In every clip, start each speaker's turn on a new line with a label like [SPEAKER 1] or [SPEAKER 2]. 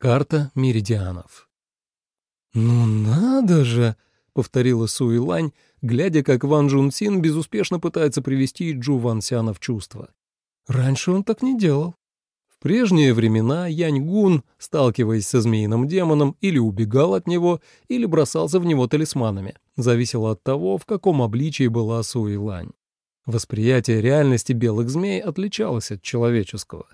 [SPEAKER 1] Карта меридианов. «Ну надо же!» — повторила Суи Лань, глядя, как Ван Джун Син безуспешно пытается привести Джу Ван Сяна в чувство. «Раньше он так не делал». В прежние времена Янь Гун, сталкиваясь со змеиным демоном, или убегал от него, или бросался в него талисманами. Зависело от того, в каком обличии была Суи Лань. Восприятие реальности белых змей отличалось от человеческого,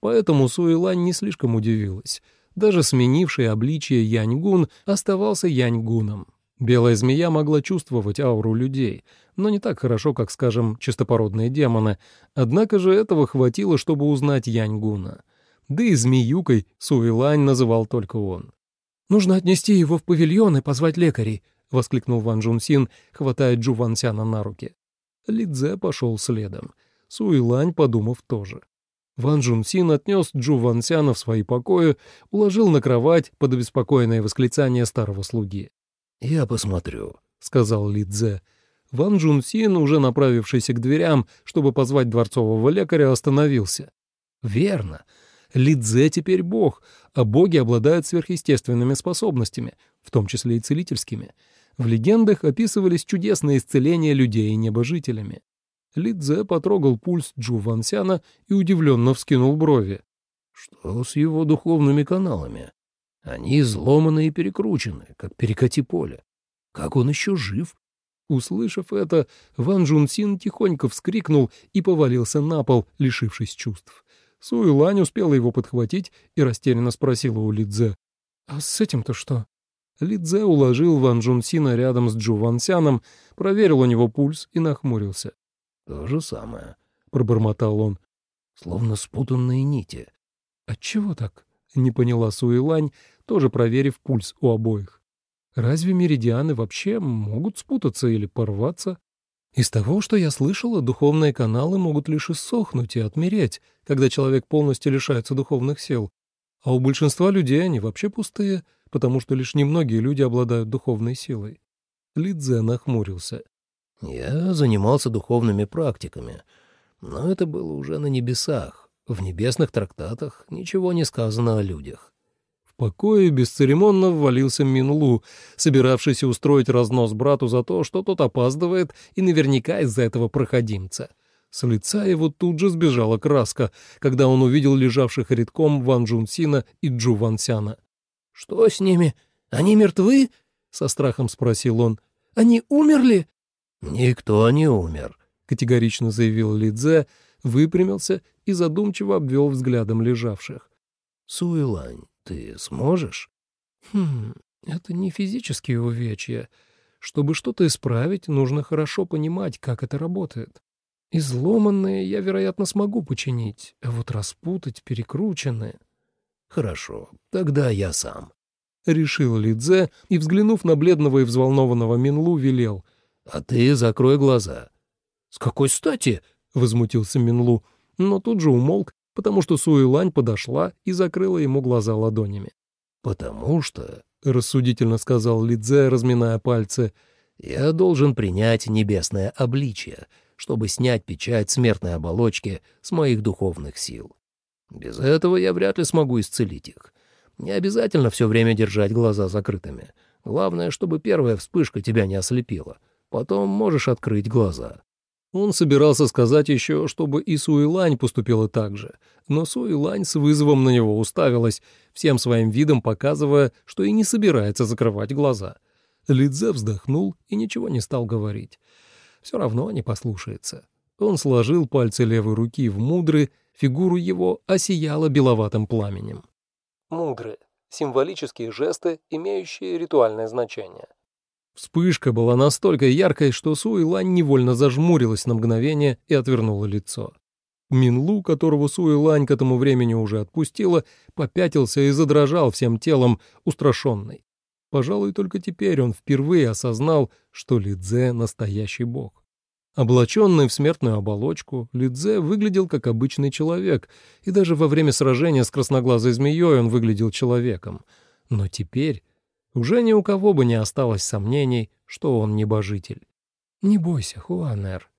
[SPEAKER 1] поэтому Суи Лань не слишком удивилась. Даже сменивший обличие Янь-гун оставался Янь-гуном. Белая змея могла чувствовать ауру людей, но не так хорошо, как, скажем, чистопородные демоны, однако же этого хватило, чтобы узнать Янь-гуна. Да и змеюкой Суэлань называл только он. «Нужно отнести его в павильон и позвать лекарей», — воскликнул Ван Джун Син, хватая Джу Ван Сяна на руки. Лидзе пошел следом. Суэлань, подумав, тоже. Ван Джун Син отнес Джу Ван Сяна в свои покои, уложил на кровать под обеспокоенное восклицание старого слуги.
[SPEAKER 2] «Я посмотрю», — сказал Ли Цзэ.
[SPEAKER 1] Ван Джун Син, уже направившийся к дверям, чтобы позвать дворцового лекаря, остановился. «Верно. Ли Цзэ теперь бог, а боги обладают сверхъестественными способностями, в том числе и целительскими. В легендах описывались чудесные исцеления людей небожителями. Ли Цзэ потрогал пульс Джу Ван Сяна и удивленно вскинул брови.
[SPEAKER 2] «Что с его духовными каналами?» Они изломаны и перекручены, как перекати поле. Как он еще жив?
[SPEAKER 1] Услышав это, Ван Джунсин тихонько вскрикнул и повалился на пол, лишившись чувств. Суэлань успела его подхватить и растерянно спросила у Лидзе. «А с этим-то что?» Лидзе уложил Ван Джунсина рядом с Джу Ван Сяном, проверил у него пульс и нахмурился.
[SPEAKER 2] «То же самое», — пробормотал он, — «словно спутанные нити».
[SPEAKER 1] «Отчего так?» — не поняла Суэлань, тоже проверив пульс у обоих. Разве меридианы вообще могут спутаться или порваться? Из того, что я слышала, духовные каналы могут лишь иссохнуть и отмереть, когда человек полностью лишается духовных сил. А у большинства людей они вообще пустые, потому что лишь немногие люди обладают духовной силой. Лидзе нахмурился.
[SPEAKER 2] «Я занимался духовными практиками, но это было уже на небесах. В небесных трактатах ничего не сказано о людях.
[SPEAKER 1] В покое бесцеремонно ввалился Минлу, собиравшийся устроить разнос брату за то, что тот опаздывает и наверняка из-за этого проходимца. С лица его тут же сбежала краска, когда он увидел лежавших редком Ван Джунсина и Джу Ван Сяна.
[SPEAKER 3] «Что с ними? Они мертвы?» — со страхом спросил он. «Они умерли?»
[SPEAKER 2] «Никто не умер», —
[SPEAKER 1] категорично заявил Лидзе, выпрямился и задумчиво обвел взглядом лежавших.
[SPEAKER 2] «Суэлань, ты сможешь?
[SPEAKER 1] Хм, это не физические увечья. Чтобы что-то исправить, нужно хорошо понимать, как это работает. Изломанные я, вероятно, смогу починить, а вот распутать перекрученные...
[SPEAKER 2] Хорошо, тогда я сам.
[SPEAKER 1] Решил Лидзе и, взглянув на бледного и взволнованного Минлу, велел.
[SPEAKER 2] А ты закрой глаза.
[SPEAKER 3] С какой стати?
[SPEAKER 1] — возмутился Минлу, но тут же умолк потому что Суэлань подошла и закрыла ему глаза ладонями.
[SPEAKER 2] «Потому что», —
[SPEAKER 1] рассудительно сказал Лидзе, разминая пальцы, —
[SPEAKER 2] «я должен принять небесное обличие, чтобы снять печать смертной оболочки с моих духовных сил. Без этого я вряд ли смогу исцелить их. Не обязательно все время держать глаза закрытыми. Главное, чтобы первая вспышка тебя не ослепила. Потом можешь открыть глаза.
[SPEAKER 1] Он собирался сказать еще, чтобы и Суэлань поступила так же, но Суэлань с вызовом на него уставилась, всем своим видом показывая, что и не собирается закрывать глаза. Лидзе вздохнул и ничего не стал говорить. Все равно не послушается. Он сложил пальцы левой руки в мудры, фигуру его осияла беловатым пламенем. Мудры — символические жесты, имеющие ритуальное значение. Вспышка была настолько яркой, что Суэлань невольно зажмурилась на мгновение и отвернула лицо. Минлу, которого Суэлань к этому времени уже отпустила, попятился и задрожал всем телом, устрашенный. Пожалуй, только теперь он впервые осознал, что Лидзе — настоящий бог. Облаченный в смертную оболочку, Лидзе выглядел как обычный человек, и даже во время сражения с красноглазой змеей он выглядел человеком. Но теперь уже ни у кого бы не осталось сомнений, что он небожитель. «Не бойся, Хуанер».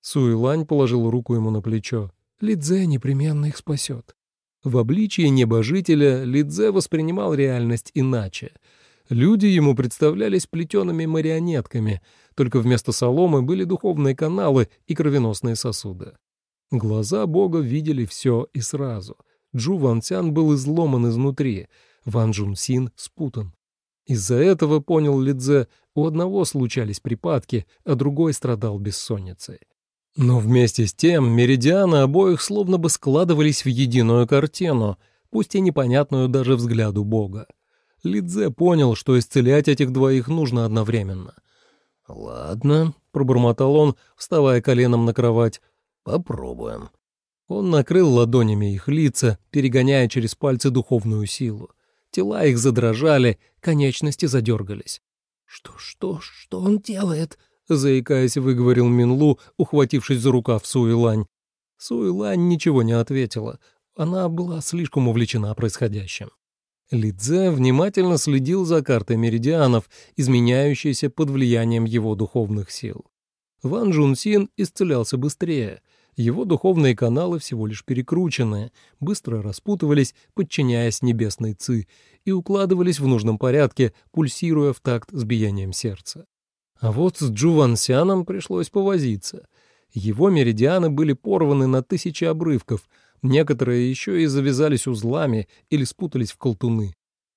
[SPEAKER 1] Суэлань положил руку ему на плечо. «Лидзе непременно их спасет». В обличии небожителя Лидзе воспринимал реальность иначе. Люди ему представлялись плетеными марионетками, только вместо соломы были духовные каналы и кровеносные сосуды. Глаза Бога видели все и сразу. Джу Ван Цян был изломан изнутри, Ван Джун Син спутан. Из-за этого, понял Лидзе, у одного случались припадки, а другой страдал бессонницей. Но вместе с тем меридианы обоих словно бы складывались в единую картину, пусть и непонятную даже взгляду Бога. Лидзе понял, что исцелять этих двоих нужно одновременно.
[SPEAKER 2] «Ладно», — пробормотал он, вставая коленом на кровать, — «попробуем».
[SPEAKER 1] Он накрыл ладонями их лица, перегоняя через пальцы духовную силу. Тела их задрожали, конечности задергались.
[SPEAKER 3] «Что, что, что он делает?»
[SPEAKER 1] — заикаясь, выговорил Минлу, ухватившись за рукав Суэлань. Суэлань ничего не ответила. Она была слишком увлечена происходящим. Лидзе внимательно следил за картой меридианов, изменяющейся под влиянием его духовных сил. Ван Джунсин исцелялся быстрее. Его духовные каналы всего лишь перекрученные, быстро распутывались, подчиняясь небесной ци, и укладывались в нужном порядке, пульсируя в такт с биением сердца. А вот с Джувансяном пришлось повозиться. Его меридианы были порваны на тысячи обрывков, некоторые еще и завязались узлами или спутались в колтуны.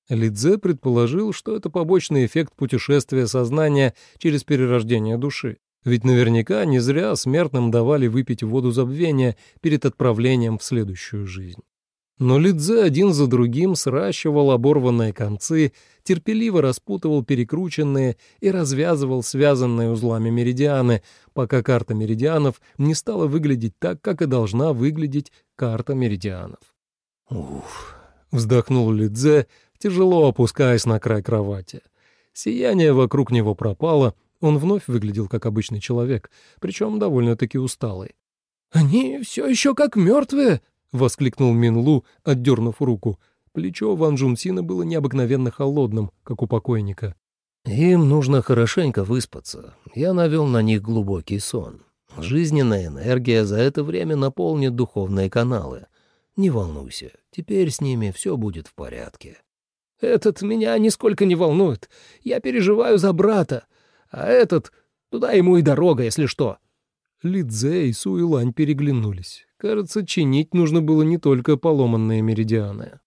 [SPEAKER 1] Лидзе предположил, что это побочный эффект путешествия сознания через перерождение души. Ведь наверняка не зря смертным давали выпить воду забвения перед отправлением в следующую жизнь. Но Лидзе один за другим сращивал оборванные концы, терпеливо распутывал перекрученные и развязывал связанные узлами меридианы, пока карта меридианов не стала выглядеть так, как и должна выглядеть карта меридианов. «Уф!» — вздохнул Лидзе, тяжело опускаясь на край кровати. Сияние вокруг него пропало, он вновь выглядел как обычный человек, причем довольно-таки усталый.
[SPEAKER 3] «Они все еще как мертвые!» — воскликнул
[SPEAKER 1] Минлу, отдернув руку. Плечо Ван Джунсина было необыкновенно холодным, как у покойника.
[SPEAKER 2] «Им нужно хорошенько выспаться. Я навел на них глубокий сон. Жизненная энергия за это время наполнит духовные каналы. Не волнуйся, теперь с ними все будет в порядке».
[SPEAKER 3] «Этот меня нисколько не волнует. Я переживаю за брата. А этот... Туда ему и дорога, если что».
[SPEAKER 1] Лидзе и Суэлань переглянулись. Кажется, чинить нужно было не только поломанные меридианы.